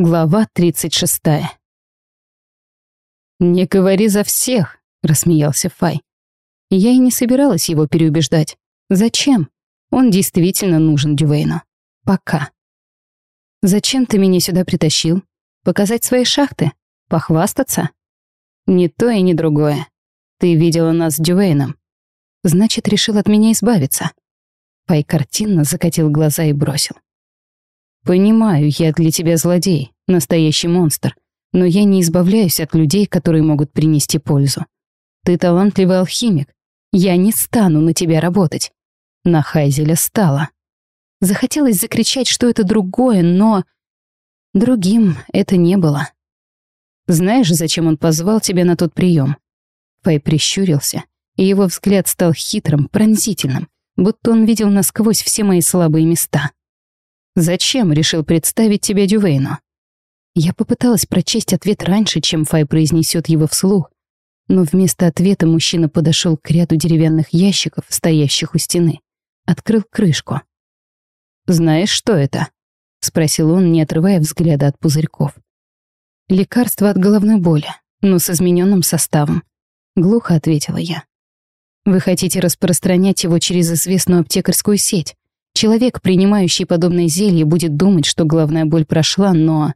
Глава 36. «Не говори за всех», — рассмеялся Фай. Я и не собиралась его переубеждать. Зачем? Он действительно нужен Дювейну. Пока. «Зачем ты меня сюда притащил? Показать свои шахты? Похвастаться?» «Ни то и ни другое. Ты видела нас с Дювейном. Значит, решил от меня избавиться». Фай картинно закатил глаза и бросил. Понимаю, я для тебя злодей, настоящий монстр, но я не избавляюсь от людей, которые могут принести пользу. Ты талантливый алхимик. Я не стану на тебя работать. На Хайзеля стала. Захотелось закричать, что это другое, но... Другим это не было. Знаешь, зачем он позвал тебя на тот прием? Фай прищурился, и его взгляд стал хитрым, пронзительным, будто он видел насквозь все мои слабые места. Зачем решил представить тебя Дювейну? Я попыталась прочесть ответ раньше, чем Фай произнесет его вслух, но вместо ответа мужчина подошел к ряду деревянных ящиков, стоящих у стены. Открыл крышку. «Знаешь, что это?» — спросил он, не отрывая взгляда от пузырьков. «Лекарство от головной боли, но с измененным составом», — глухо ответила я. «Вы хотите распространять его через известную аптекарскую сеть, Человек, принимающий подобное зелье, будет думать, что головная боль прошла, но...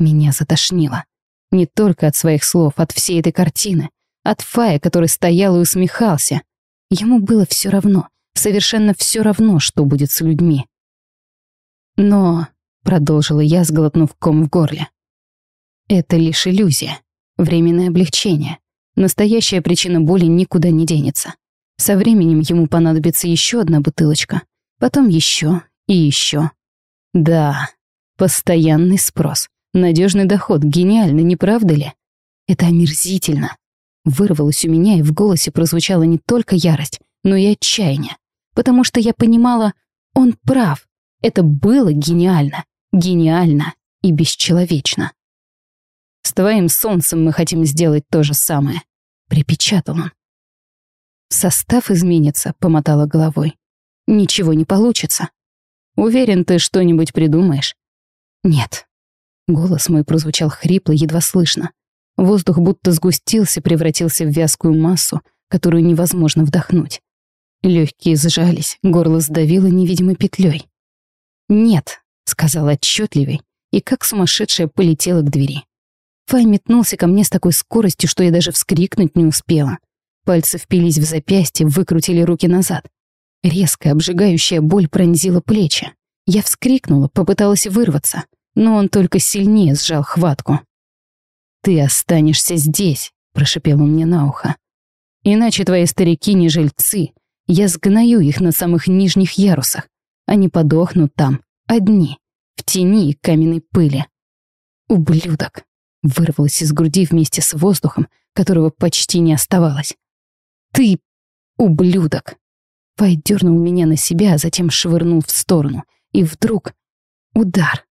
Меня затошнило. Не только от своих слов, от всей этой картины. От Фая, который стоял и усмехался. Ему было все равно, совершенно все равно, что будет с людьми. Но, продолжила я, сглотнув ком в горле, это лишь иллюзия, временное облегчение. Настоящая причина боли никуда не денется. Со временем ему понадобится еще одна бутылочка, Потом еще и еще. Да, постоянный спрос. Надежный доход, гениально, не правда ли? Это омерзительно. Вырвалось у меня, и в голосе прозвучала не только ярость, но и отчаяние. Потому что я понимала, он прав. Это было гениально. Гениально и бесчеловечно. «С твоим солнцем мы хотим сделать то же самое», — припечатал он. «Состав изменится», — помотала головой. Ничего не получится. Уверен, ты что-нибудь придумаешь? Нет. Голос мой прозвучал хрипло, едва слышно. Воздух будто сгустился, превратился в вязкую массу, которую невозможно вдохнуть. Легкие сжались, горло сдавило невидимой петлей. «Нет», — сказала отчетливей, и как сумасшедшая полетела к двери. Фай метнулся ко мне с такой скоростью, что я даже вскрикнуть не успела. Пальцы впились в запястье, выкрутили руки назад. Резкая, обжигающая боль пронзила плечи. Я вскрикнула, попыталась вырваться, но он только сильнее сжал хватку. «Ты останешься здесь», — прошипел он мне на ухо. «Иначе твои старики не жильцы. Я сгною их на самых нижних ярусах. Они подохнут там, одни, в тени и каменной пыли». «Ублюдок!» — вырвалось из груди вместе с воздухом, которого почти не оставалось. «Ты ублюдок!» Фай дернул меня на себя, а затем швырнул в сторону. И вдруг... Удар.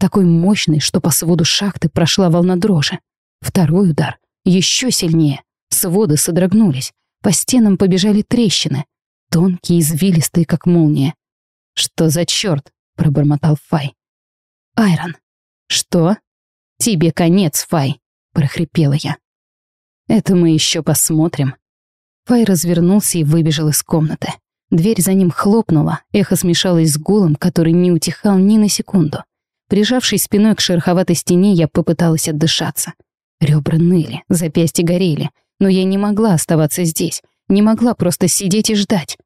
Такой мощный, что по своду шахты прошла волна дрожи. Второй удар. Еще сильнее. Своды содрогнулись. По стенам побежали трещины. Тонкие, извилистые, как молния. «Что за черт?» — пробормотал Фай. «Айрон». «Что?» «Тебе конец, Фай», — прохрипела я. «Это мы еще посмотрим». Фай развернулся и выбежал из комнаты. Дверь за ним хлопнула, эхо смешалось с гулом, который не утихал ни на секунду. Прижавшись спиной к шероховатой стене, я попыталась отдышаться. Ребра ныли, запястья горели, но я не могла оставаться здесь, не могла просто сидеть и ждать.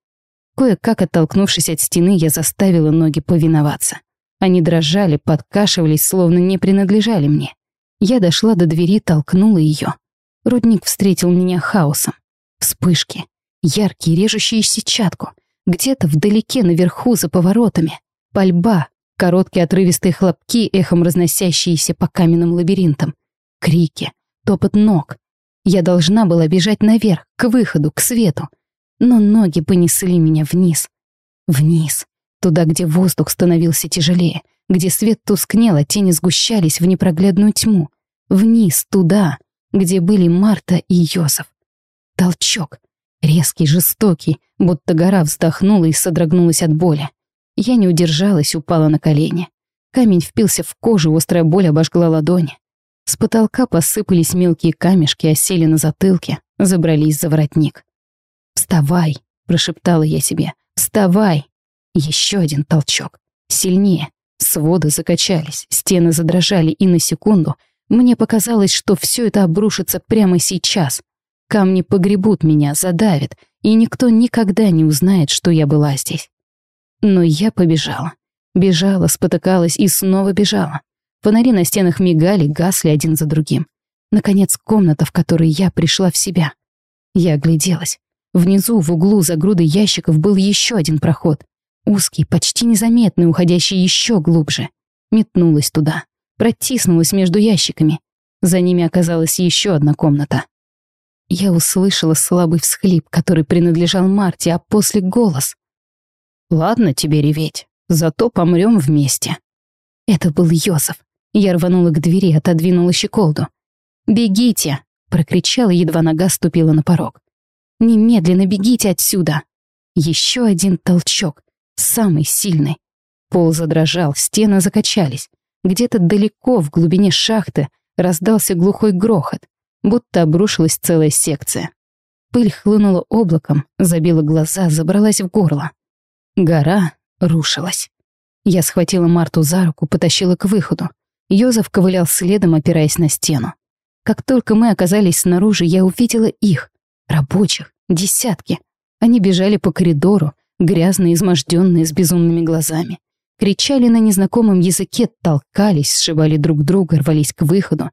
Кое-как оттолкнувшись от стены, я заставила ноги повиноваться. Они дрожали, подкашивались, словно не принадлежали мне. Я дошла до двери, толкнула ее. Рудник встретил меня хаосом. Вспышки, Яркие, режущие сетчатку. Где-то вдалеке, наверху, за поворотами. Пальба, короткие отрывистые хлопки, эхом разносящиеся по каменным лабиринтам. Крики, топот ног. Я должна была бежать наверх, к выходу, к свету. Но ноги понесли меня вниз. Вниз. Туда, где воздух становился тяжелее, где свет тускнел, а тени сгущались в непроглядную тьму. Вниз, туда, где были Марта и Йосиф. Толчок. Резкий, жестокий, будто гора вздохнула и содрогнулась от боли. Я не удержалась, упала на колени. Камень впился в кожу, острая боль обожгла ладони. С потолка посыпались мелкие камешки, осели на затылке, забрались за воротник. «Вставай!» — прошептала я себе. «Вставай!» Еще один толчок. Сильнее. Своды закачались, стены задрожали, и на секунду мне показалось, что все это обрушится прямо сейчас. Камни погребут меня, задавят, и никто никогда не узнает, что я была здесь. Но я побежала. Бежала, спотыкалась и снова бежала. Фонари на стенах мигали, гасли один за другим. Наконец, комната, в которой я пришла в себя. Я огляделась. Внизу, в углу, за грудой ящиков был еще один проход. Узкий, почти незаметный, уходящий еще глубже. Метнулась туда. Протиснулась между ящиками. За ними оказалась еще одна комната. Я услышала слабый всхлип, который принадлежал Марте, а после голос. «Ладно тебе реветь, зато помрем вместе». Это был Йосиф. Я рванула к двери, отодвинула щеколду. «Бегите!» — прокричала, едва нога ступила на порог. «Немедленно бегите отсюда!» Еще один толчок, самый сильный. Пол задрожал, стены закачались. Где-то далеко, в глубине шахты, раздался глухой грохот, будто обрушилась целая секция. Пыль хлынула облаком, забила глаза, забралась в горло. Гора рушилась. Я схватила Марту за руку, потащила к выходу. Йозеф ковылял следом, опираясь на стену. Как только мы оказались снаружи, я увидела их. Рабочих, десятки. Они бежали по коридору, грязные, изможденные, с безумными глазами. Кричали на незнакомом языке, толкались, сшибали друг друга, рвались к выходу.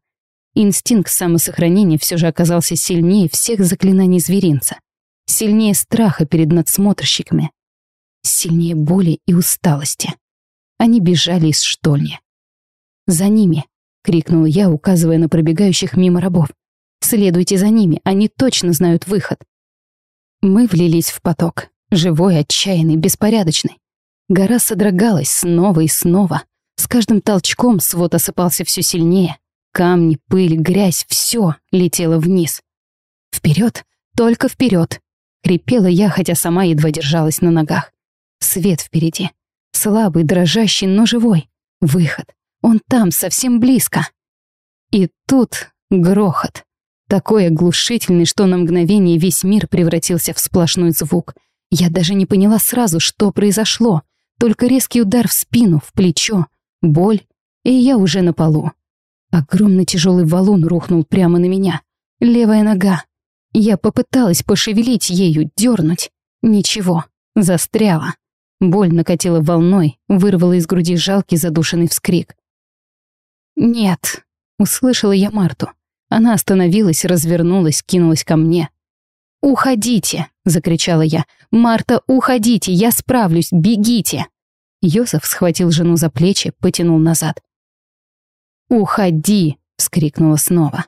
Инстинкт самосохранения все же оказался сильнее всех заклинаний зверинца. Сильнее страха перед надсмотрщиками, сильнее боли и усталости. Они бежали из штольни. «За ними!» — крикнул я, указывая на пробегающих мимо рабов. «Следуйте за ними, они точно знают выход!» Мы влились в поток, живой, отчаянный, беспорядочный. Гора содрогалась снова и снова. С каждым толчком свод осыпался все сильнее. Камни, пыль, грязь — все летело вниз. Вперед, только вперед! Хрипела я, хотя сама едва держалась на ногах. Свет впереди. Слабый, дрожащий, но живой. Выход. Он там, совсем близко. И тут грохот. Такой оглушительный, что на мгновение весь мир превратился в сплошной звук. Я даже не поняла сразу, что произошло. Только резкий удар в спину, в плечо, боль, и я уже на полу. Огромный тяжелый валун рухнул прямо на меня. Левая нога. Я попыталась пошевелить ею, дернуть. Ничего, застряла. Боль накатила волной, вырвала из груди жалкий задушенный вскрик. «Нет», — услышала я Марту. Она остановилась, развернулась, кинулась ко мне. «Уходите!» — закричала я. «Марта, уходите! Я справлюсь! Бегите!» Йосеф схватил жену за плечи, потянул назад. «Уходи!» — вскрикнула снова.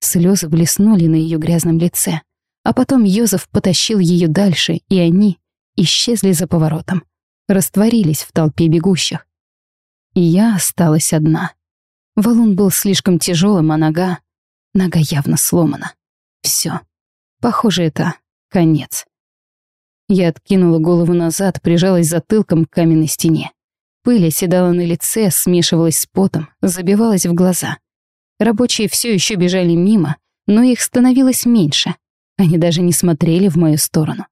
Слезы блеснули на ее грязном лице. А потом Йозеф потащил ее дальше, и они исчезли за поворотом, растворились в толпе бегущих. И я осталась одна. Валун был слишком тяжелым, а нога... Нога явно сломана. Все. Похоже, это конец. Я откинула голову назад, прижалась затылком к каменной стене. Пыль оседала на лице, смешивалась с потом, забивалась в глаза. Рабочие все еще бежали мимо, но их становилось меньше. Они даже не смотрели в мою сторону.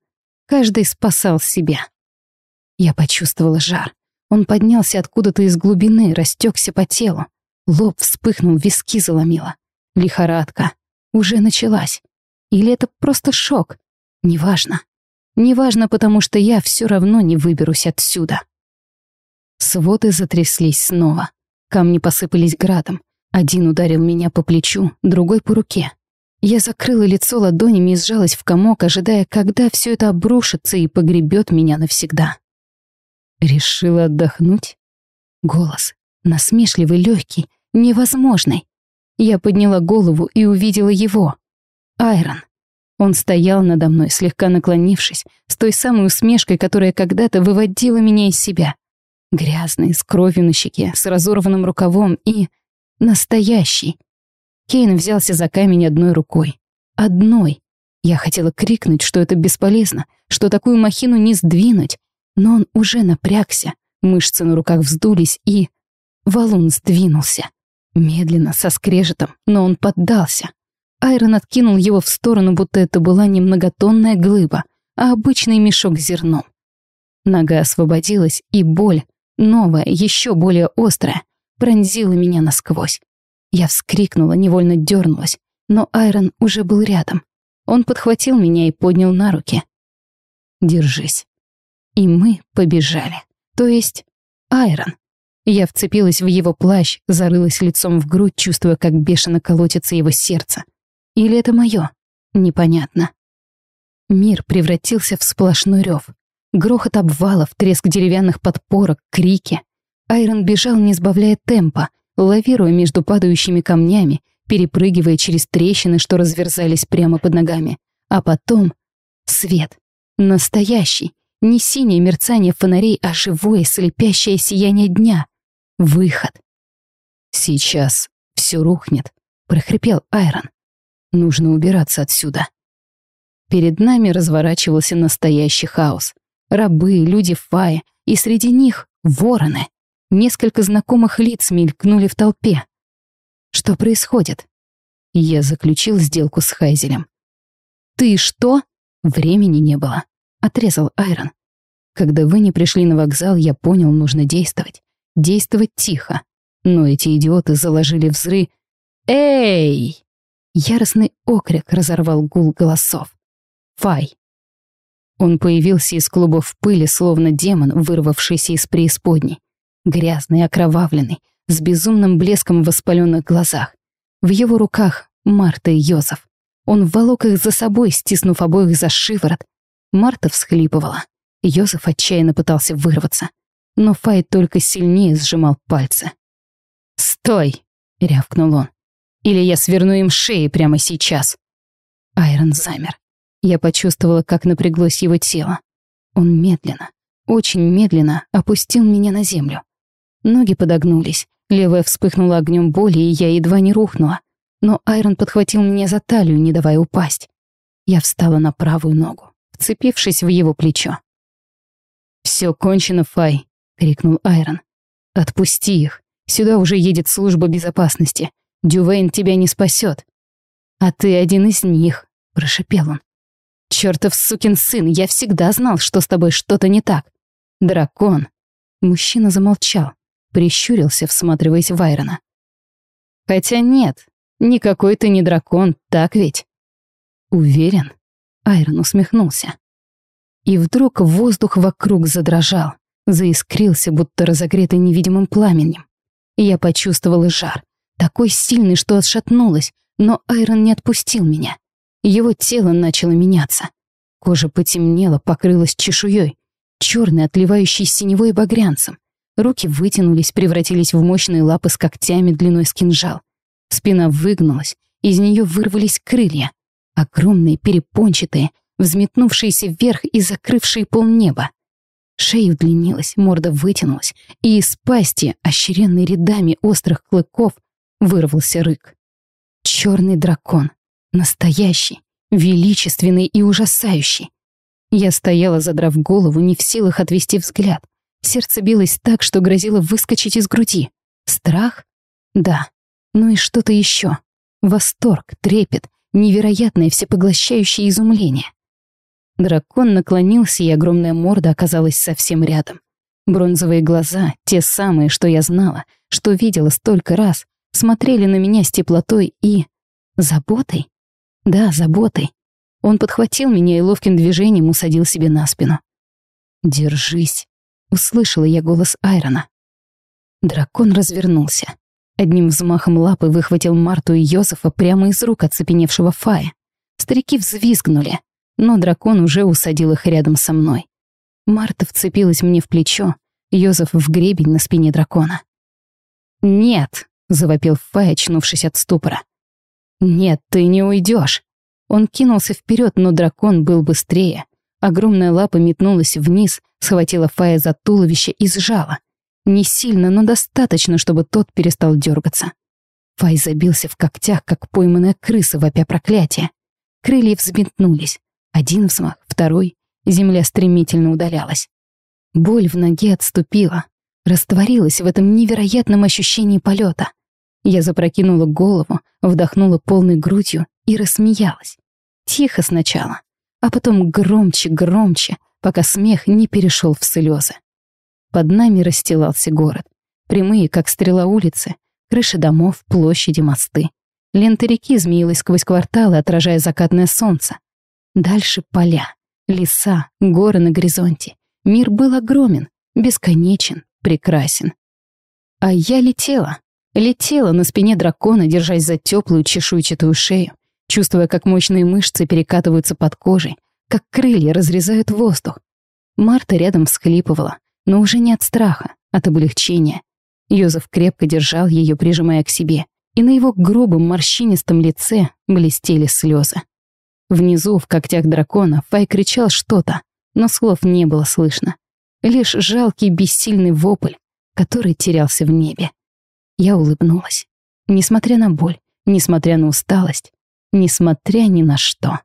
Каждый спасал себя. Я почувствовала жар. Он поднялся откуда-то из глубины, растекся по телу. Лоб вспыхнул, виски заломило. Лихорадка. Уже началась. Или это просто шок? Неважно. Неважно, потому что я все равно не выберусь отсюда. Своды затряслись снова. Камни посыпались градом. Один ударил меня по плечу, другой по руке. Я закрыла лицо ладонями и сжалась в комок, ожидая, когда все это обрушится и погребет меня навсегда. Решила отдохнуть? Голос, насмешливый, легкий, невозможный. Я подняла голову и увидела его. Айрон. Он стоял надо мной, слегка наклонившись, с той самой усмешкой, которая когда-то выводила меня из себя. Грязный, с кровью на щеке, с разорванным рукавом и... настоящий. Кейн взялся за камень одной рукой. Одной. Я хотела крикнуть, что это бесполезно, что такую махину не сдвинуть, но он уже напрягся, мышцы на руках вздулись и... валун сдвинулся. Медленно, со скрежетом, но он поддался. Айрон откинул его в сторону, будто это была не многотонная глыба, а обычный мешок с зерном. Нога освободилась, и боль, новая, еще более острая, пронзила меня насквозь. Я вскрикнула, невольно дернулась, но Айрон уже был рядом. Он подхватил меня и поднял на руки. «Держись». И мы побежали. То есть Айрон. Я вцепилась в его плащ, зарылась лицом в грудь, чувствуя, как бешено колотится его сердце. Или это мое? Непонятно. Мир превратился в сплошной рев. Грохот обвалов, треск деревянных подпорок, крики. Айрон бежал, не сбавляя темпа, лавируя между падающими камнями, перепрыгивая через трещины, что разверзались прямо под ногами. А потом свет. Настоящий. Не синее мерцание фонарей, а живое слепящее сияние дня. Выход. «Сейчас все рухнет», — прохрипел Айрон. «Нужно убираться отсюда». Перед нами разворачивался настоящий хаос. Рабы, люди Фаи, и среди них вороны. Несколько знакомых лиц мелькнули в толпе. Что происходит? Я заключил сделку с Хайзелем. «Ты что?» Времени не было. Отрезал Айрон. Когда вы не пришли на вокзал, я понял, нужно действовать. Действовать тихо. Но эти идиоты заложили взрыв. «Эй!» Яростный окрик разорвал гул голосов. «Фай!» Он появился из клубов пыли, словно демон, вырвавшийся из преисподней. Грязный, окровавленный, с безумным блеском в воспаленных глазах. В его руках Марта и Йозеф. Он волок их за собой, стиснув обоих за шиворот. Марта всхлипывала. Йозеф отчаянно пытался вырваться. Но Фай только сильнее сжимал пальцы. «Стой!» — рявкнул он. «Или я сверну им шеи прямо сейчас!» Айрон замер. Я почувствовала, как напряглось его тело. Он медленно, очень медленно опустил меня на землю. Ноги подогнулись, левая вспыхнула огнем боли, и я едва не рухнула. Но Айрон подхватил меня за талию, не давая упасть. Я встала на правую ногу, вцепившись в его плечо. «Все кончено, Фай!» — крикнул Айрон. «Отпусти их. Сюда уже едет служба безопасности. Дювейн тебя не спасет. А ты один из них», — прошепел он. «Чёртов сукин сын, я всегда знал, что с тобой что-то не так. Дракон!» Мужчина замолчал, прищурился, всматриваясь в Айрона. «Хотя нет, никакой ты не дракон, так ведь?» «Уверен?» Айрон усмехнулся. И вдруг воздух вокруг задрожал, заискрился, будто разогретый невидимым пламенем. Я почувствовала жар, такой сильный, что отшатнулась, но Айрон не отпустил меня. Его тело начало меняться. Кожа потемнела, покрылась чешуей, черной, отливающей синевой багрянцем. Руки вытянулись, превратились в мощные лапы с когтями длиной с кинжал. Спина выгнулась, из нее вырвались крылья. Огромные, перепончатые, взметнувшиеся вверх и закрывшие полнеба. Шея удлинилась, морда вытянулась, и из пасти, ощеренной рядами острых клыков, вырвался рык. Черный дракон. Настоящий, величественный и ужасающий. Я стояла, задрав голову, не в силах отвести взгляд. Сердце билось так, что грозило выскочить из груди. Страх? Да. Ну и что-то еще. Восторг, трепет, невероятное всепоглощающее изумление. Дракон наклонился, и огромная морда оказалась совсем рядом. Бронзовые глаза, те самые, что я знала, что видела столько раз, смотрели на меня с теплотой и... заботой. Да, заботой. Он подхватил меня и ловким движением усадил себе на спину. «Держись», — услышала я голос Айрона. Дракон развернулся. Одним взмахом лапы выхватил Марту и Йозефа прямо из рук оцепеневшего Фая. Старики взвизгнули, но дракон уже усадил их рядом со мной. Марта вцепилась мне в плечо, Йозеф в гребень на спине дракона. «Нет!» — завопил Фай, очнувшись от ступора. «Нет, ты не уйдешь. Он кинулся вперед, но дракон был быстрее. Огромная лапа метнулась вниз, схватила Фая за туловище и сжала. Не сильно, но достаточно, чтобы тот перестал дергаться. Фай забился в когтях, как пойманная крыса, вопя проклятия. Крылья взметнулись. Один взмах, второй. Земля стремительно удалялась. Боль в ноге отступила. растворилась в этом невероятном ощущении полета. Я запрокинула голову, вдохнула полной грудью и рассмеялась. Тихо сначала, а потом громче, громче, пока смех не перешел в слезы. Под нами расстилался город. Прямые, как стрела улицы, крыши домов, площади, мосты. Лента реки змеилась сквозь кварталы, отражая закатное солнце. Дальше поля, леса, горы на горизонте. Мир был огромен, бесконечен, прекрасен. А я летела. Летела на спине дракона, держась за теплую чешуйчатую шею, чувствуя, как мощные мышцы перекатываются под кожей, как крылья разрезают воздух. Марта рядом всхлипывала, но уже не от страха, от облегчения. Йозеф крепко держал ее, прижимая к себе, и на его грубом морщинистом лице блестели слезы. Внизу, в когтях дракона, Фай кричал что-то, но слов не было слышно. Лишь жалкий бессильный вопль, который терялся в небе. Я улыбнулась. Несмотря на боль, несмотря на усталость, несмотря ни на что.